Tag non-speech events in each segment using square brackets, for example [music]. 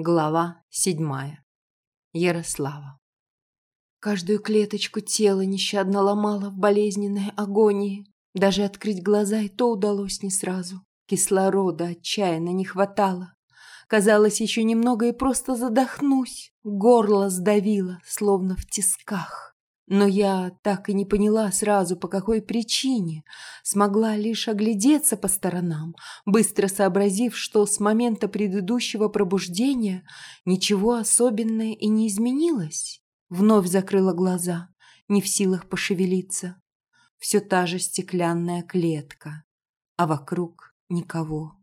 Глава седьмая. Ярослава. Каждую клеточку тела нещадно ломала в болезненной агонии. Даже открыть глаза и то удалось не сразу. Кислорода отчаянно не хватало. Казалось, еще немного и просто задохнусь. Горло сдавило, словно в тисках. Но я так и не поняла сразу, по какой причине. Смогла лишь оглядеться по сторонам, быстро сообразив, что с момента предыдущего пробуждения ничего особенного и не изменилось. Вновь закрыла глаза, не в силах пошевелиться. Все та же стеклянная клетка, а вокруг никого.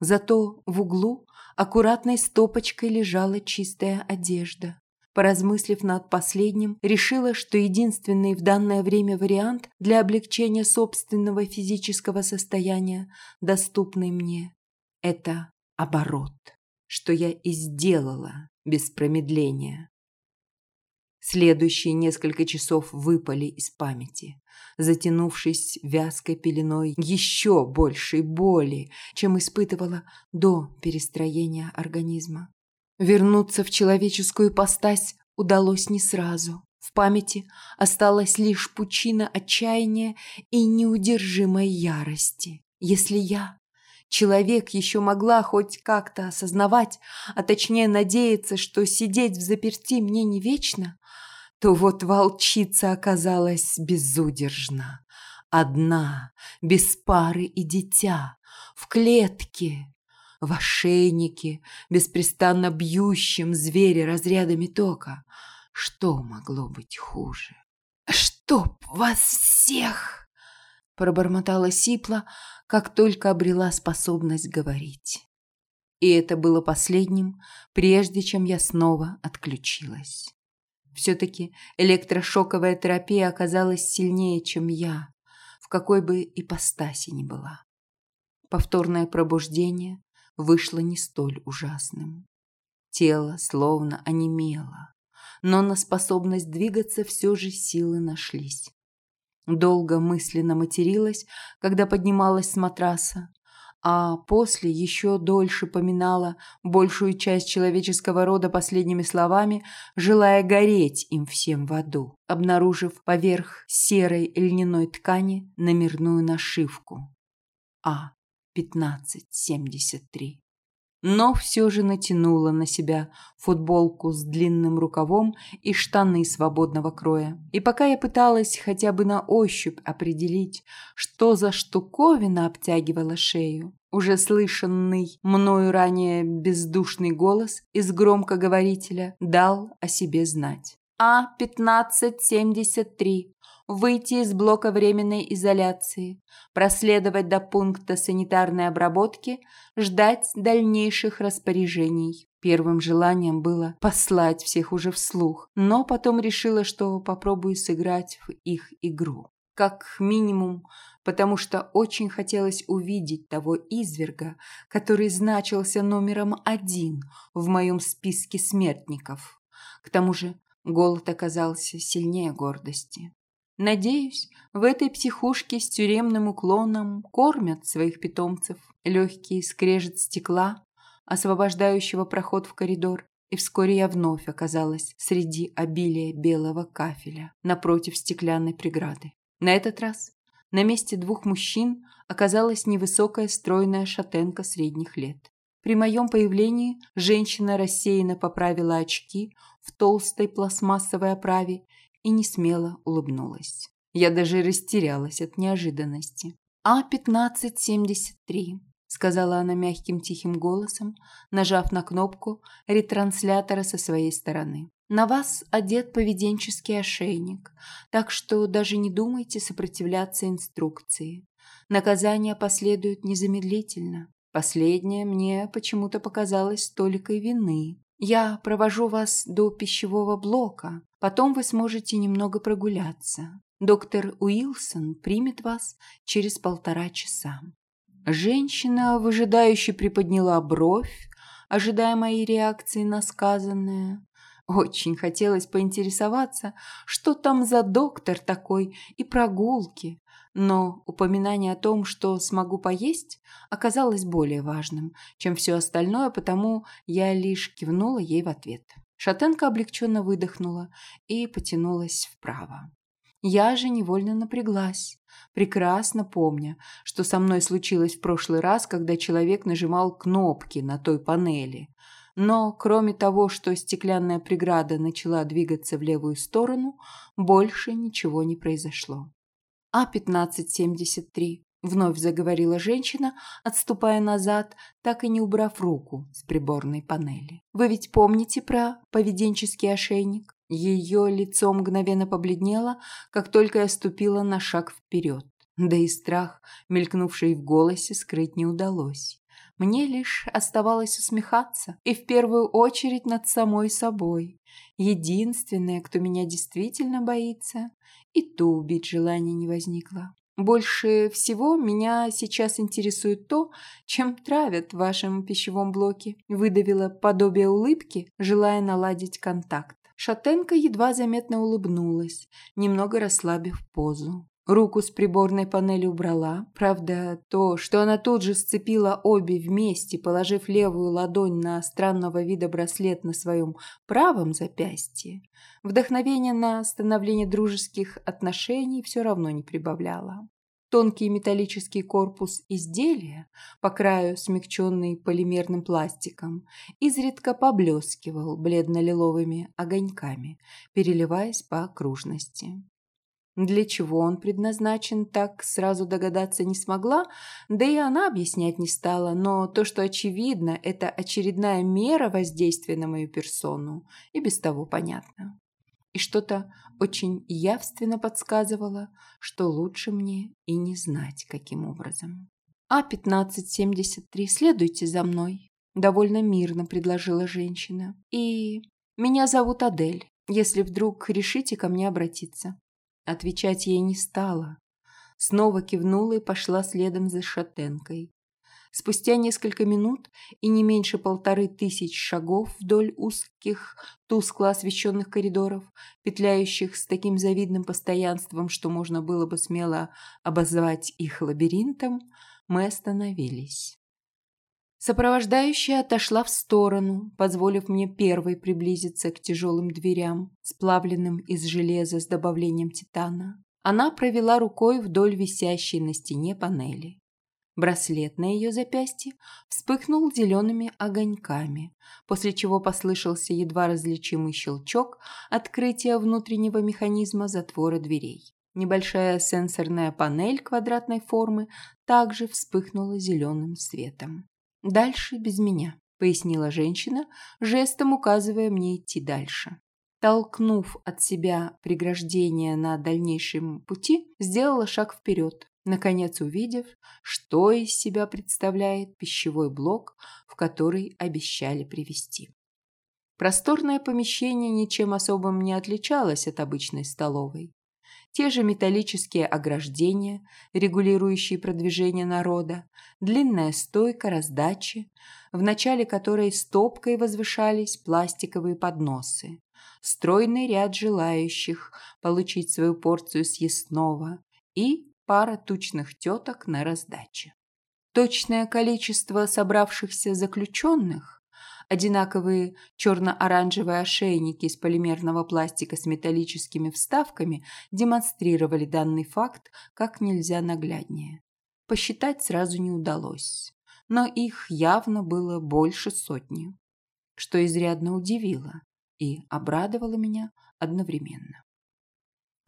Зато в углу аккуратной стопочкой лежала чистая одежда. Поразмыслив над последним, решила, что единственный в данное время вариант для облегчения собственного физического состояния, доступный мне, это оборот, что я и сделала без промедления. Следующие несколько часов выпали из памяти, затянувшись вязкой пеленой еще большей боли, чем испытывала до перестроения организма. Вернуться в человеческую ипостась удалось не сразу. В памяти осталась лишь пучина отчаяния и неудержимой ярости. Если я, человек, еще могла хоть как-то осознавать, а точнее надеяться, что сидеть в заперти мне не вечно, то вот волчица оказалась безудержна. Одна, без пары и дитя, в клетке, в ошейнике, беспрестанно бьющем зверя разрядами тока. Что могло быть хуже? «Чтоб вас всех!» пробормотала Сипла, как только обрела способность говорить. И это было последним, прежде чем я снова отключилась. Все-таки электрошоковая терапия оказалась сильнее, чем я, в какой бы ипостаси ни была. Повторное пробуждение, вышло не столь ужасным. Тело словно онемело, но на способность двигаться все же силы нашлись. Долго мысленно материлась, когда поднималась с матраса, а после еще дольше поминала большую часть человеческого рода последними словами, желая гореть им всем в аду, обнаружив поверх серой льняной ткани номерную нашивку. А. 1573. Но все же натянула на себя футболку с длинным рукавом и штаны свободного кроя. И пока я пыталась хотя бы на ощупь определить, что за штуковина обтягивала шею, уже слышанный мною ранее бездушный голос из громкоговорителя дал о себе знать. А-1573 выйти из блока временной изоляции, проследовать до пункта санитарной обработки, ждать дальнейших распоряжений. Первым желанием было послать всех уже вслух, но потом решила, что попробую сыграть в их игру. Как минимум, потому что очень хотелось увидеть того изверга, который значился номером один в моем списке смертников. К тому же голод оказался сильнее гордости. Надеюсь, в этой психушке с тюремным уклоном кормят своих питомцев. Легкий скрежет стекла, освобождающего проход в коридор, и вскоре я вновь оказалась среди обилия белого кафеля напротив стеклянной преграды. На этот раз на месте двух мужчин оказалась невысокая стройная шатенка средних лет. При моем появлении женщина рассеянно поправила очки в толстой пластмассовой оправе и не смело улыбнулась. Я даже растерялась от неожиданности. «А-1573», — сказала она мягким тихим голосом, нажав на кнопку ретранслятора со своей стороны. «На вас одет поведенческий ошейник, так что даже не думайте сопротивляться инструкции. Наказание последует незамедлительно. Последнее мне почему-то показалось толикой вины. Я провожу вас до пищевого блока, потом вы сможете немного прогуляться. Доктор Уилсон примет вас через полтора часа». Женщина выжидающе приподняла бровь, ожидая моей реакции на сказанное. Очень хотелось поинтересоваться, что там за доктор такой и прогулки, но упоминание о том, что смогу поесть, оказалось более важным, чем все остальное, потому я лишь кивнула ей в ответ. Шатенка облегченно выдохнула и потянулась вправо. Я же невольно напряглась, прекрасно помня, что со мной случилось в прошлый раз, когда человек нажимал кнопки на той панели. Но, кроме того, что стеклянная преграда начала двигаться в левую сторону, больше ничего не произошло. А-1573, вновь заговорила женщина, отступая назад, так и не убрав руку с приборной панели. Вы ведь помните про поведенческий ошейник? Ее лицо мгновенно побледнело, как только я ступила на шаг вперед. Да и страх, мелькнувший в голосе, скрыть не удалось. Мне лишь оставалось усмехаться, и в первую очередь над самой собой. Единственная, кто меня действительно боится, и ту убить желания не возникло. Больше всего меня сейчас интересует то, чем травят в вашем пищевом блоке. Выдавила подобие улыбки, желая наладить контакт. Шатенка едва заметно улыбнулась, немного расслабив позу. Руку с приборной панели убрала. Правда, то, что она тут же сцепила обе вместе, положив левую ладонь на странного вида браслет на своем правом запястье, вдохновение на становление дружеских отношений все равно не прибавляло. Тонкий металлический корпус изделия, по краю смягченный полимерным пластиком, изредка поблескивал бледно-лиловыми огоньками, переливаясь по окружности. Для чего он предназначен, так сразу догадаться не смогла, да и она объяснять не стала, но то, что очевидно, это очередная мера воздействия на мою персону, и без того понятно и что-то очень явственно подсказывало, что лучше мне и не знать, каким образом. «А-1573, следуйте за мной», – довольно мирно предложила женщина. «И меня зовут Адель, если вдруг решите ко мне обратиться». Отвечать ей не стала. Снова кивнула и пошла следом за шатенкой. Спустя несколько минут и не меньше полторы тысяч шагов вдоль узких, тускло освещенных коридоров, петляющих с таким завидным постоянством, что можно было бы смело обозвать их лабиринтом, мы остановились. Сопровождающая отошла в сторону, позволив мне первой приблизиться к тяжелым дверям, сплавленным из железа с добавлением титана. Она провела рукой вдоль висящей на стене панели. Браслет на ее запястье вспыхнул зелеными огоньками, после чего послышался едва различимый щелчок открытия внутреннего механизма затвора дверей. Небольшая сенсорная панель квадратной формы также вспыхнула зеленым светом. «Дальше без меня», — пояснила женщина, жестом указывая мне идти дальше. Толкнув от себя преграждение на дальнейшем пути, сделала шаг вперед, наконец увидев, что из себя представляет пищевой блок, в который обещали привезти. Просторное помещение ничем особым не отличалось от обычной столовой. Те же металлические ограждения, регулирующие продвижение народа, длинная стойка раздачи, в начале которой стопкой возвышались пластиковые подносы, стройный ряд желающих получить свою порцию съестного и пара тучных теток на раздаче. Точное количество собравшихся заключенных, одинаковые черно-оранжевые ошейники из полимерного пластика с металлическими вставками демонстрировали данный факт как нельзя нагляднее. Посчитать сразу не удалось, но их явно было больше сотни, что изрядно удивило и обрадовало меня одновременно.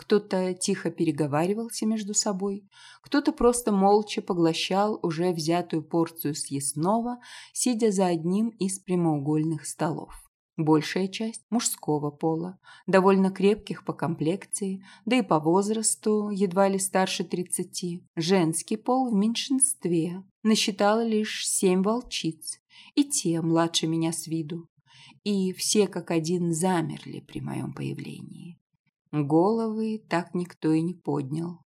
Кто-то тихо переговаривался между собой, кто-то просто молча поглощал уже взятую порцию съестного, сидя за одним из прямоугольных столов. Большая часть мужского пола, довольно крепких по комплекции, да и по возрасту, едва ли старше тридцати. Женский пол в меньшинстве, насчитала лишь семь волчиц, и те младше меня с виду. И все как один замерли при моем появлении. Головы так никто и не поднял.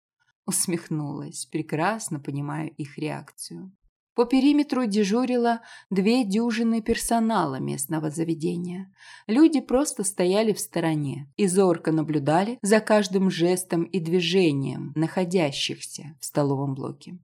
Усмехнулась, прекрасно понимая их реакцию. По периметру дежурило две дюжины персонала местного заведения. Люди просто стояли в стороне и зорко наблюдали за каждым жестом и движением находящихся в столовом блоке.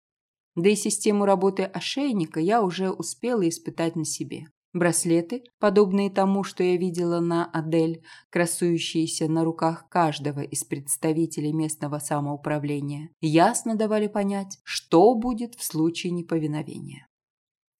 Да и систему работы ошейника я уже успела испытать на себе. Браслеты, подобные тому, что я видела на Адель, красующиеся на руках каждого из представителей местного самоуправления, ясно давали понять, что будет в случае неповиновения.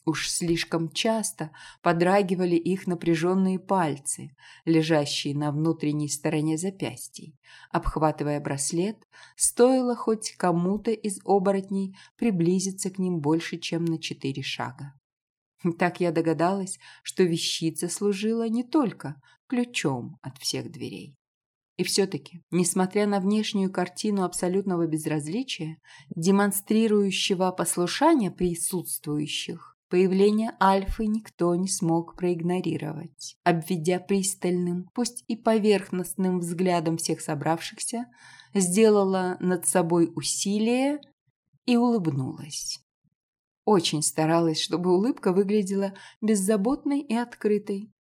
Уж слишком часто подрагивали их напряженные пальцы, лежащие на внутренней стороне запястий. Обхватывая браслет, стоило хоть кому-то из оборотней приблизиться к ним больше, чем на четыре шага. [laughs] Так я догадалась, что вещица служила не только ключом от всех дверей. И все-таки, несмотря на внешнюю картину абсолютного безразличия, демонстрирующего послушание присутствующих, появление Альфы никто не смог проигнорировать. Обведя пристальным, пусть и поверхностным взглядом всех собравшихся, сделала над собой усилие и улыбнулась. Очень старалась, чтобы улыбка выглядела беззаботной и открытой.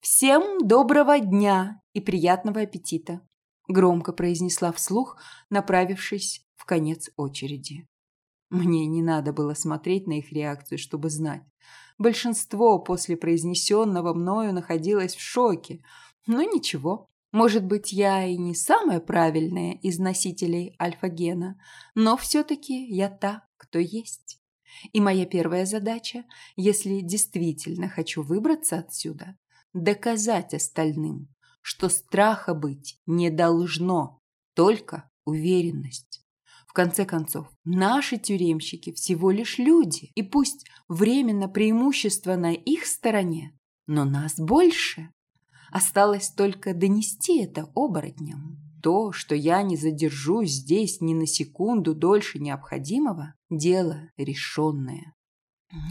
«Всем доброго дня и приятного аппетита!» громко произнесла вслух, направившись в конец очереди. Мне не надо было смотреть на их реакцию, чтобы знать. Большинство после произнесенного мною находилось в шоке. Но ничего, может быть, я и не самая правильная из носителей альфа-гена, но все-таки я та, кто есть. И моя первая задача, если действительно хочу выбраться отсюда, доказать остальным, что страха быть не должно, только уверенность. В конце концов, наши тюремщики всего лишь люди, и пусть временно преимущество на их стороне, но нас больше. Осталось только донести это оборотням. То, что я не задержусь здесь ни на секунду дольше необходимого, дело решенное.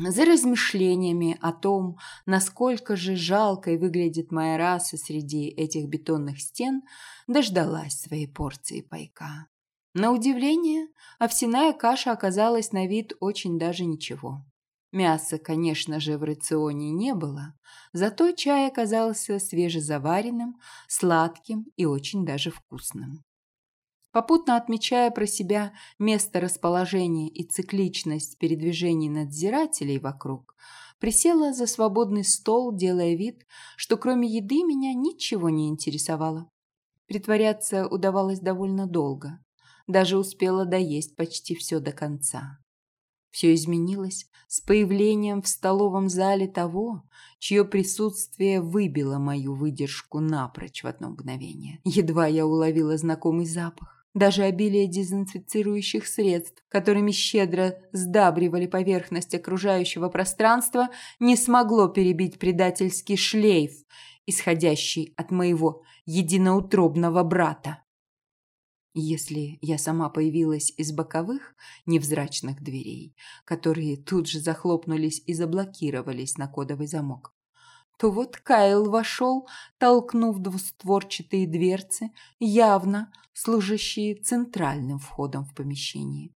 За размышлениями о том, насколько же жалкой выглядит моя раса среди этих бетонных стен, дождалась своей порции пайка. На удивление, овсяная каша оказалась на вид очень даже ничего. Мяса, конечно же, в рационе не было, зато чай оказался свежезаваренным, сладким и очень даже вкусным. Попутно отмечая про себя место расположения и цикличность передвижений надзирателей вокруг, присела за свободный стол, делая вид, что кроме еды меня ничего не интересовало. Притворяться удавалось довольно долго. Даже успела доесть почти все до конца. Все изменилось с появлением в столовом зале того, чье присутствие выбило мою выдержку напрочь в одно мгновение. Едва я уловила знакомый запах. Даже обилие дезинфицирующих средств, которыми щедро сдабривали поверхность окружающего пространства, не смогло перебить предательский шлейф, исходящий от моего единоутробного брата. Если я сама появилась из боковых невзрачных дверей, которые тут же захлопнулись и заблокировались на кодовый замок, то вот Кайл вошел, толкнув двустворчатые дверцы, явно служащие центральным входом в помещение.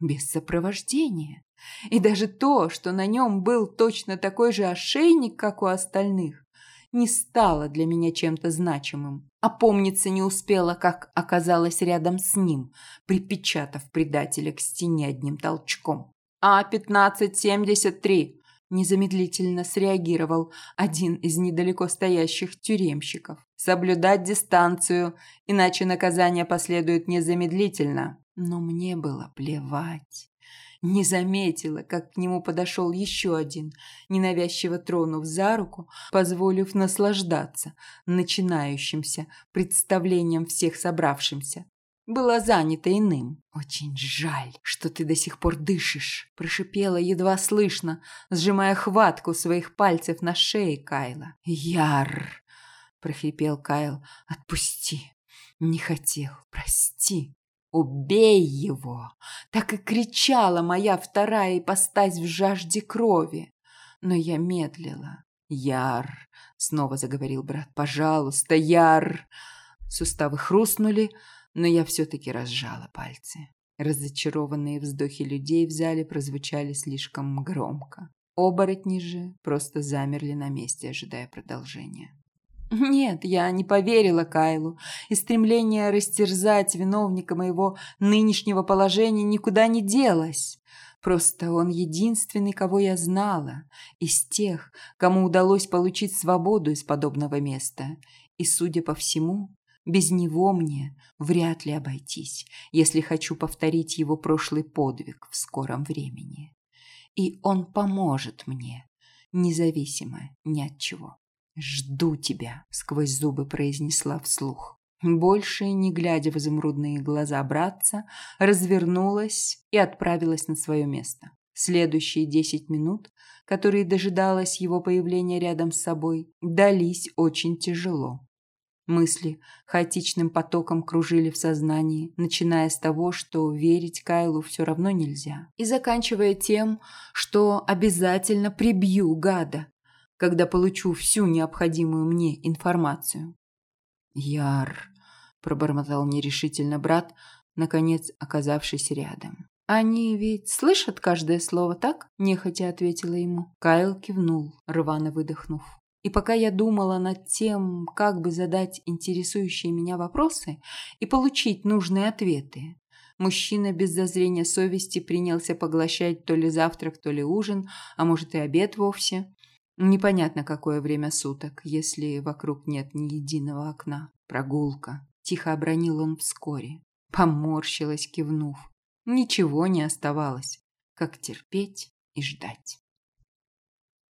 Без сопровождения. И даже то, что на нем был точно такой же ошейник, как у остальных, не стало для меня чем-то значимым. Опомниться не успела, как оказалась рядом с ним, припечатав предателя к стене одним толчком. «А-1573!» Незамедлительно среагировал один из недалеко стоящих тюремщиков. «Соблюдать дистанцию, иначе наказание последует незамедлительно». Но мне было плевать. Не заметила, как к нему подошел еще один, ненавязчиво тронув за руку, позволив наслаждаться начинающимся представлением всех собравшимся была занята иным. «Очень жаль, что ты до сих пор дышишь», – прошипела едва слышно, сжимая хватку своих пальцев на шее Кайла. «Яр!» – прохрипел Кайл. «Отпусти! Не хотел, прости!» «Убей его!» Так и кричала моя вторая ипостась в жажде крови. Но я медлила. «Яр!» — снова заговорил брат. «Пожалуйста, Яр!» Суставы хрустнули, но я все-таки разжала пальцы. Разочарованные вздохи людей в зале прозвучали слишком громко. Оборотни же просто замерли на месте, ожидая продолжения. Нет, я не поверила Кайлу, и стремление растерзать виновника моего нынешнего положения никуда не делось. Просто он единственный, кого я знала, из тех, кому удалось получить свободу из подобного места. И, судя по всему, без него мне вряд ли обойтись, если хочу повторить его прошлый подвиг в скором времени. И он поможет мне, независимо ни от чего. «Жду тебя», — сквозь зубы произнесла вслух. Больше, не глядя в изумрудные глаза братца, развернулась и отправилась на свое место. Следующие десять минут, которые дожидалась его появления рядом с собой, дались очень тяжело. Мысли хаотичным потоком кружили в сознании, начиная с того, что верить Кайлу все равно нельзя, и заканчивая тем, что обязательно прибью гада, когда получу всю необходимую мне информацию. «Яр», – пробормотал нерешительно брат, наконец оказавшись рядом. «Они ведь слышат каждое слово, так?» – нехотя ответила ему. Кайл кивнул, рвано выдохнув. И пока я думала над тем, как бы задать интересующие меня вопросы и получить нужные ответы, мужчина без зазрения совести принялся поглощать то ли завтрак, то ли ужин, а может и обед вовсе. Непонятно, какое время суток, если вокруг нет ни единого окна. Прогулка. Тихо обронил он вскоре. Поморщилась, кивнув. Ничего не оставалось, как терпеть и ждать.